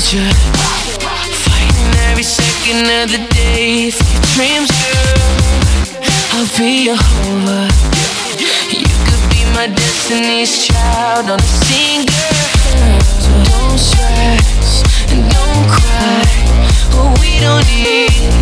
soldier Fighting every second of the day. For your dreams, girl I'll be your holder You could be my destiny's child. On a single. So don't stress and don't cry. What we don't need